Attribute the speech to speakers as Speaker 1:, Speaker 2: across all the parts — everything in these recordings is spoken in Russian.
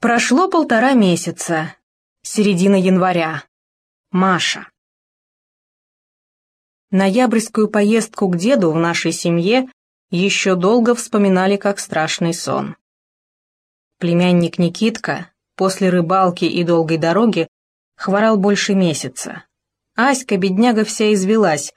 Speaker 1: Прошло полтора месяца. Середина января. Маша. Ноябрьскую поездку к деду в нашей семье еще долго вспоминали как страшный сон. Племянник Никитка после рыбалки и долгой дороги хворал больше месяца. Аська, бедняга, вся извелась,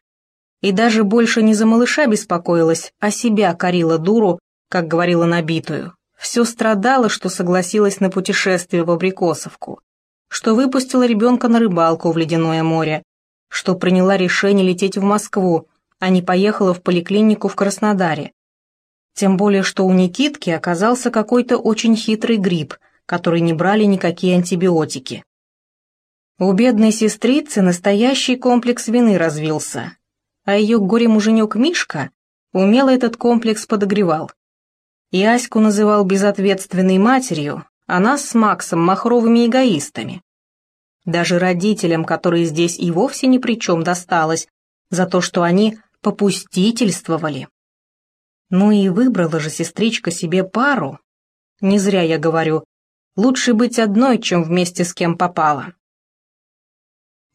Speaker 1: и даже больше не за малыша беспокоилась, а себя корила дуру, как говорила набитую все страдала, что согласилась на путешествие в Абрикосовку, что выпустила ребенка на рыбалку в ледяное море, что приняла решение лететь в Москву, а не поехала в поликлинику в Краснодаре. Тем более, что у Никитки оказался какой-то очень хитрый грипп, который не брали никакие антибиотики. У бедной сестрицы настоящий комплекс вины развился, а ее горе-муженек Мишка умело этот комплекс подогревал и Аську называл безответственной матерью, а нас с Максом махровыми эгоистами. Даже родителям, которые здесь и вовсе ни при чем досталось, за то, что они попустительствовали. Ну и выбрала же сестричка себе пару. Не зря я говорю, лучше быть одной, чем вместе с кем попало.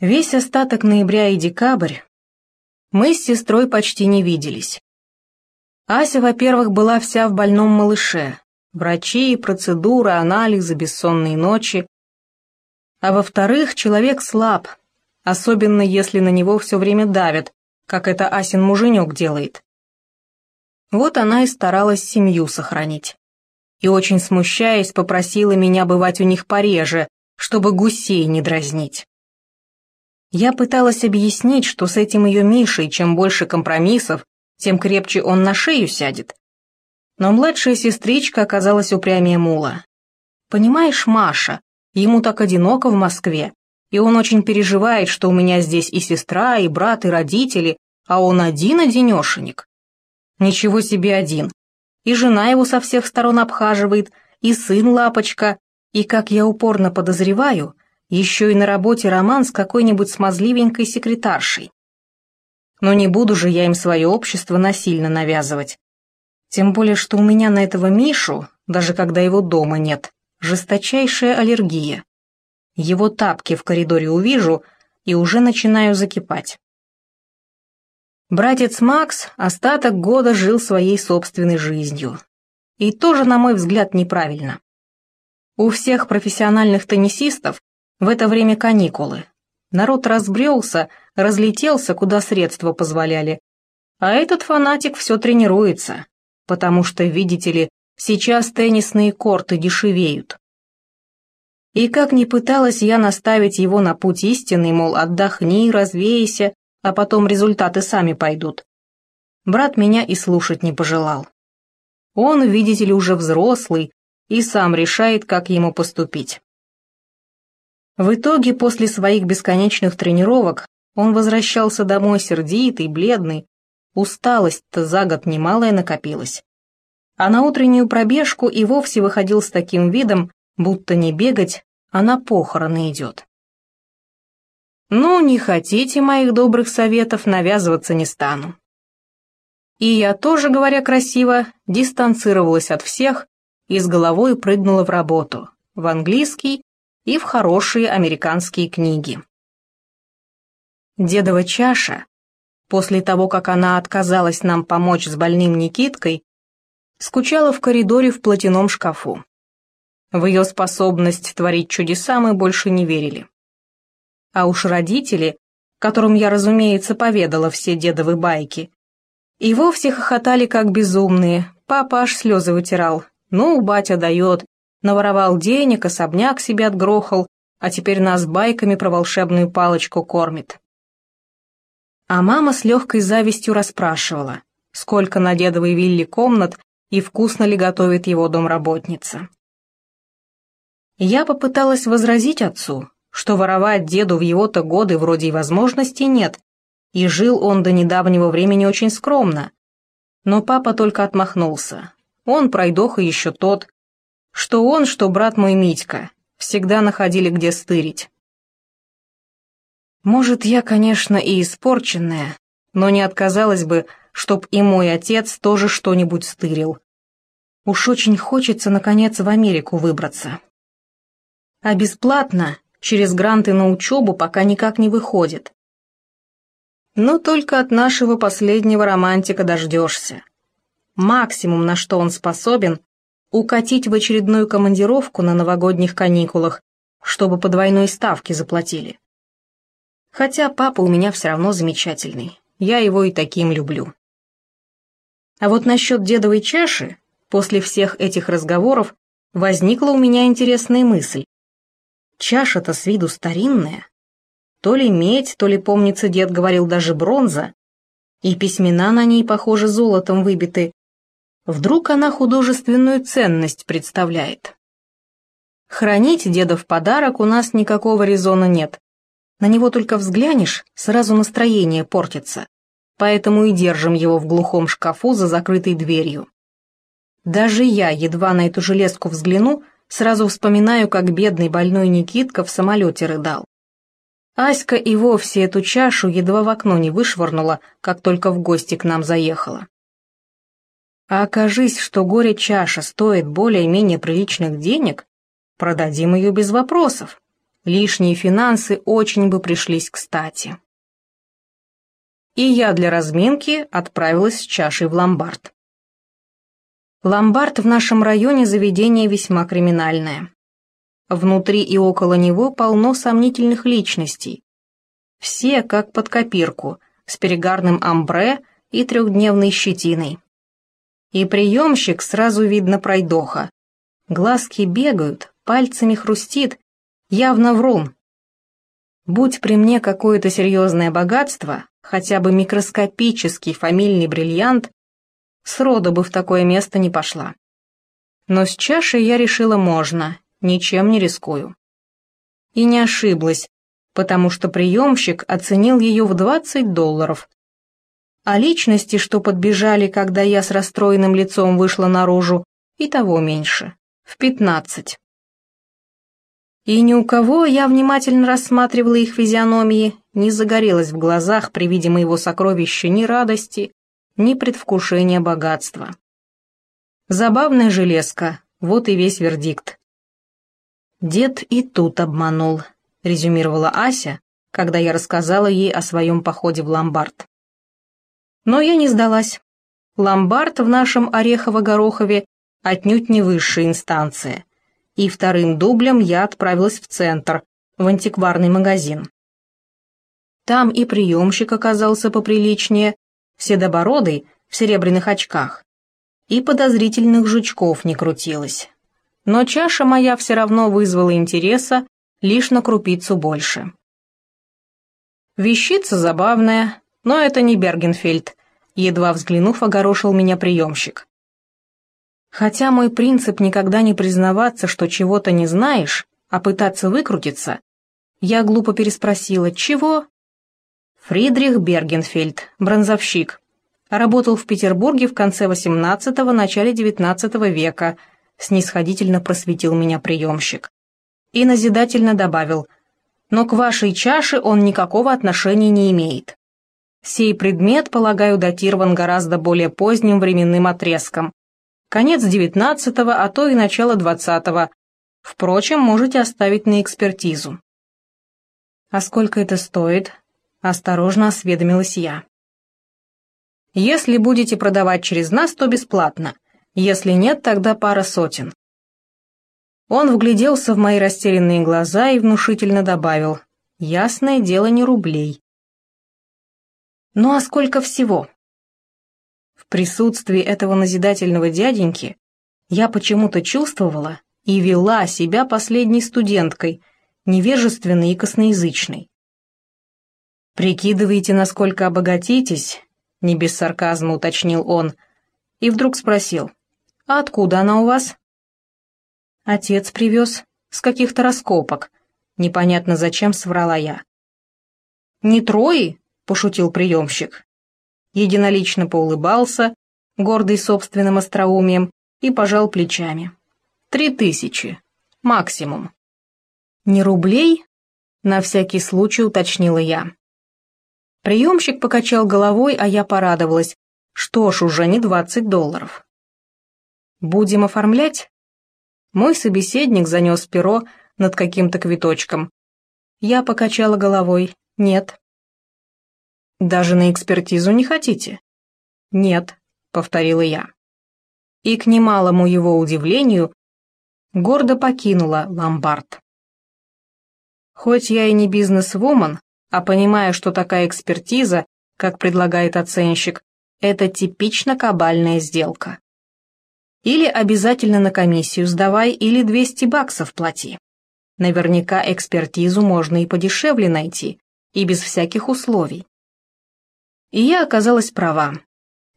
Speaker 1: Весь остаток ноября и декабрь мы с сестрой почти не виделись. Ася, во-первых, была вся в больном малыше. Врачи, процедуры, анализы, бессонные ночи. А во-вторых, человек слаб, особенно если на него все время давят, как это Асин муженек делает. Вот она и старалась семью сохранить. И очень смущаясь, попросила меня бывать у них пореже, чтобы гусей не дразнить. Я пыталась объяснить, что с этим ее Мишей чем больше компромиссов, тем крепче он на шею сядет. Но младшая сестричка оказалась упрямее мула. «Понимаешь, Маша, ему так одиноко в Москве, и он очень переживает, что у меня здесь и сестра, и брат, и родители, а он один-одинешенек. Ничего себе один. И жена его со всех сторон обхаживает, и сын лапочка, и, как я упорно подозреваю, еще и на работе роман с какой-нибудь смазливенькой секретаршей. Но не буду же я им свое общество насильно навязывать. Тем более, что у меня на этого Мишу, даже когда его дома нет, жесточайшая аллергия. Его тапки в коридоре увижу и уже начинаю закипать. Братец Макс остаток года жил своей собственной жизнью. И тоже, на мой взгляд, неправильно. У всех профессиональных теннисистов в это время каникулы, Народ разбрелся, разлетелся, куда средства позволяли. А этот фанатик все тренируется, потому что, видите ли, сейчас теннисные корты дешевеют. И как ни пыталась я наставить его на путь истинный, мол, отдохни, развейся, а потом результаты сами пойдут. Брат меня и слушать не пожелал. Он, видите ли, уже взрослый и сам решает, как ему поступить. В итоге, после своих бесконечных тренировок, он возвращался домой сердитый, бледный. Усталость-то за год немалая накопилась. А на утреннюю пробежку и вовсе выходил с таким видом, будто не бегать, а на похороны идет. Ну, не хотите моих добрых советов, навязываться не стану. И я тоже, говоря красиво, дистанцировалась от всех и с головой прыгнула в работу, в английский и в хорошие американские книги. Дедова чаша, после того, как она отказалась нам помочь с больным Никиткой, скучала в коридоре в платяном шкафу. В ее способность творить чудеса мы больше не верили. А уж родители, которым я, разумеется, поведала все дедовы байки, и вовсе хохотали как безумные, папа аж слезы вытирал. Ну, батя дает, Наворовал денег, особняк себе отгрохал, а теперь нас байками про волшебную палочку кормит. А мама с легкой завистью расспрашивала, сколько на дедовой вилле комнат и вкусно ли готовит его домработница. Я попыталась возразить отцу, что воровать деду в его-то годы вроде и возможностей нет, и жил он до недавнего времени очень скромно. Но папа только отмахнулся. Он пройдоха еще тот, что он, что брат мой Митька, всегда находили где стырить. Может, я, конечно, и испорченная, но не отказалась бы, чтоб и мой отец тоже что-нибудь стырил. Уж очень хочется, наконец, в Америку выбраться. А бесплатно, через гранты на учебу, пока никак не выходит. Но только от нашего последнего романтика дождешься. Максимум, на что он способен, укатить в очередную командировку на новогодних каникулах, чтобы по двойной ставке заплатили. Хотя папа у меня все равно замечательный, я его и таким люблю. А вот насчет дедовой чаши, после всех этих разговоров, возникла у меня интересная мысль. Чаша-то с виду старинная. То ли медь, то ли, помнится, дед говорил, даже бронза. И письмена на ней, похоже, золотом выбиты. Вдруг она художественную ценность представляет. Хранить деда в подарок у нас никакого резона нет. На него только взглянешь, сразу настроение портится. Поэтому и держим его в глухом шкафу за закрытой дверью. Даже я, едва на эту железку взгляну, сразу вспоминаю, как бедный больной Никитка в самолете рыдал. Аська и вовсе эту чашу едва в окно не вышвырнула, как только в гости к нам заехала. А окажись, что горе-чаша стоит более-менее приличных денег, продадим ее без вопросов. Лишние финансы очень бы пришлись кстати. И я для разминки отправилась с чашей в ломбард. Ломбард в нашем районе заведение весьма криминальное. Внутри и около него полно сомнительных личностей. Все как под копирку, с перегарным амбре и трехдневной щетиной. И приемщик сразу видно пройдоха. Глазки бегают, пальцами хрустит, явно врун. Будь при мне какое-то серьезное богатство, хотя бы микроскопический фамильный бриллиант, сроду бы в такое место не пошла. Но с чашей я решила можно, ничем не рискую. И не ошиблась, потому что приемщик оценил ее в 20 долларов. А личности, что подбежали, когда я с расстроенным лицом вышла наружу, и того меньше, в 15. И ни у кого я внимательно рассматривала их физиономии, не загорелась в глазах при виде моего сокровища ни радости, ни предвкушения богатства. Забавная железка, вот и весь вердикт. Дед и тут обманул, резюмировала Ася, когда я рассказала ей о своем походе в ломбард. Но я не сдалась. Ломбард в нашем Орехово-Горохове отнюдь не высшая инстанция и вторым дублем я отправилась в центр, в антикварный магазин. Там и приемщик оказался поприличнее, седобородый, в серебряных очках, и подозрительных жучков не крутилось. Но чаша моя все равно вызвала интереса лишь на крупицу больше. Вещица забавная, но это не Бергенфельд, едва взглянув, огорошил меня приемщик. Хотя мой принцип никогда не признаваться, что чего-то не знаешь, а пытаться выкрутиться, я глупо переспросила «Чего?» Фридрих Бергенфельд, бронзовщик. Работал в Петербурге в конце XVIII – начале XIX века, снисходительно просветил меня приемщик. И назидательно добавил «Но к вашей чаше он никакого отношения не имеет. Сей предмет, полагаю, датирован гораздо более поздним временным отрезком, Конец девятнадцатого, а то и начало двадцатого. Впрочем, можете оставить на экспертизу. «А сколько это стоит?» — осторожно осведомилась я. «Если будете продавать через нас, то бесплатно. Если нет, тогда пара сотен». Он вгляделся в мои растерянные глаза и внушительно добавил. «Ясное дело, не рублей». «Ну а сколько всего?» присутствии этого назидательного дяденьки я почему-то чувствовала и вела себя последней студенткой, невежественной и косноязычной. «Прикидываете, насколько обогатитесь?» — не без сарказма уточнил он, и вдруг спросил, «А откуда она у вас?» «Отец привез, с каких-то раскопок», — непонятно зачем соврала я. «Не трои?» — пошутил приемщик единолично поулыбался, гордый собственным остроумием, и пожал плечами. «Три тысячи. Максимум». «Не рублей?» — на всякий случай уточнила я. Приемщик покачал головой, а я порадовалась. Что ж, уже не двадцать долларов. «Будем оформлять?» Мой собеседник занес перо над каким-то квиточком. Я покачала головой. Нет. Даже на экспертизу не хотите? Нет, повторила я. И к немалому его удивлению гордо покинула ломбард. Хоть я и не бизнес-вумен, а понимаю, что такая экспертиза, как предлагает оценщик, это типично кабальная сделка. Или обязательно на комиссию сдавай, или 200 баксов плати. Наверняка экспертизу можно и подешевле найти, и без всяких условий. И я оказалась права.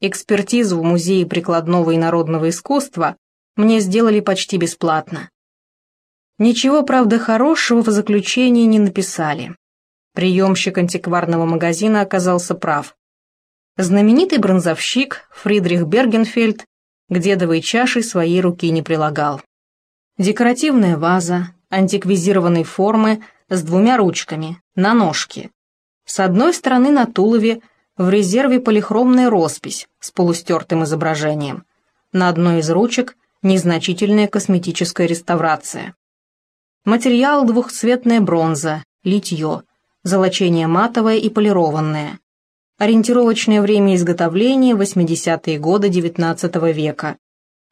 Speaker 1: Экспертизу в Музее прикладного и народного искусства мне сделали почти бесплатно. Ничего, правда, хорошего в заключении не написали. Приемщик антикварного магазина оказался прав. Знаменитый бронзовщик Фридрих Бергенфельд к дедовой чаше своей руки не прилагал. Декоративная ваза, антиквизированной формы с двумя ручками, на ножке. С одной стороны на тулове в резерве полихромная роспись с полустертым изображением. На одной из ручек незначительная косметическая реставрация. Материал двухцветная бронза, литье, золочение матовое и полированное. Ориентировочное время изготовления 80-е годы XIX века.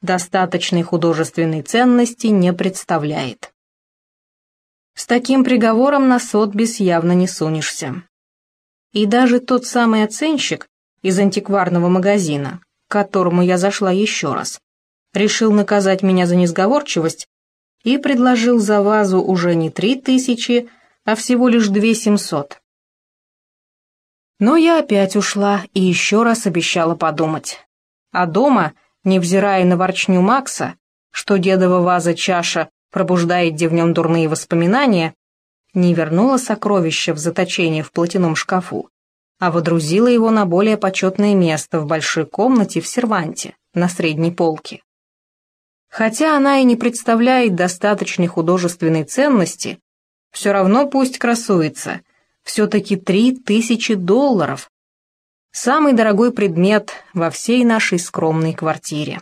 Speaker 1: Достаточной художественной ценности не представляет. С таким приговором на Сотбис явно не сунешься. И даже тот самый оценщик из антикварного магазина, к которому я зашла еще раз, решил наказать меня за несговорчивость и предложил за вазу уже не три тысячи, а всего лишь две семьсот. Но я опять ушла и еще раз обещала подумать. А дома, невзирая на ворчню Макса, что дедова ваза-чаша пробуждает нем дурные воспоминания, не вернула сокровище в заточение в платяном шкафу, а водрузила его на более почетное место в большой комнате в серванте, на средней полке. Хотя она и не представляет достаточной художественной ценности, все равно пусть красуется, все-таки три тысячи долларов. Самый дорогой предмет во всей нашей скромной квартире.